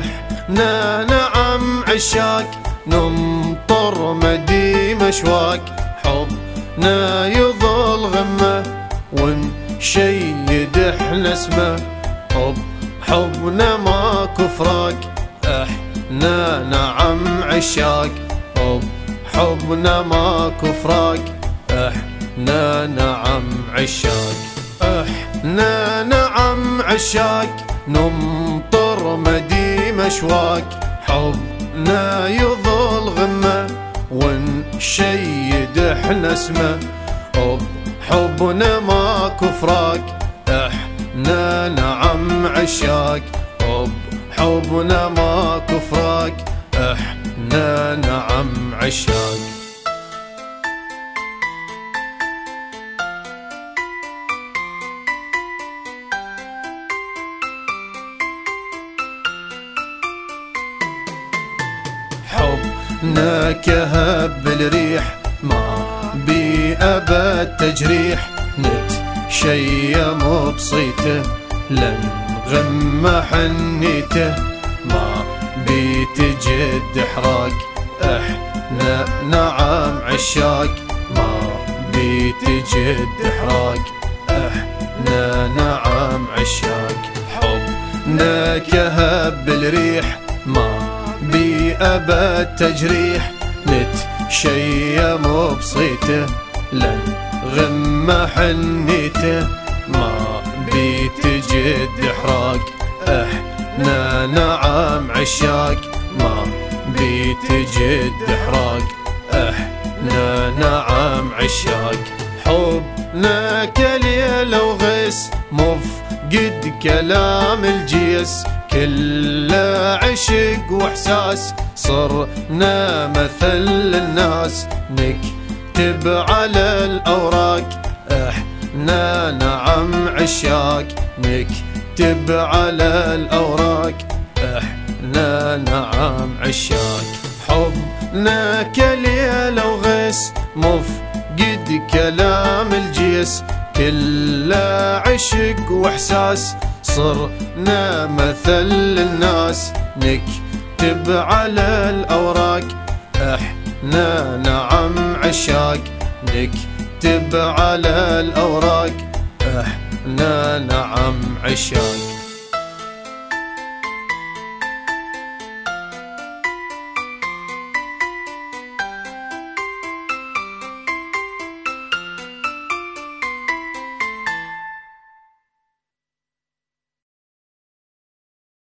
احنا نعم عشاك، نمطر مدي مشواك حبنا يظل غمه ونشيد احنا اسمه. حب، حبنا ما كفراك. احنا نعم عشاك. حب، حبنا ما كفراك. احنا نعم عشاك. احنا نعم عشاك. نمطر مدي مشواك حبنا يظل غمة ونشيد احنا اسمه حب حبنا ما كفراك احنا نعم عشاك حب حبنا ما كفراك احنا نعم عشاك حبنا كهب الريح ما بي أبد تجريح. نتشيم بصيته لن غم حنيته ما بيتجد حراك احنا نعم عشاك. ما بيتجد حراك احنا نعم عشاك. حبنا كهب الريح ما بي أبد تجريح نتشيم بصيته لن غم حنيته ما بيتجد حراك احنا نعم عشاك ما بيتجد حراك احنا نعم عشاك حبنا كليلة وغيس مفقد كلام الجيس. كله عشق واحساس صرنا مثل الناس. نكتب على الاوراق احنا نعم عشاك نكتب على الاوراق احنا نعم عشاك حبنا كليلة وغيس، مفقد كلام الجيس. كله عشق واحساس صرنا مثل الناس نكتب على الأوراق. احنا نعم عشاق. نكتب على الأوراق. احنا نعم عشاق.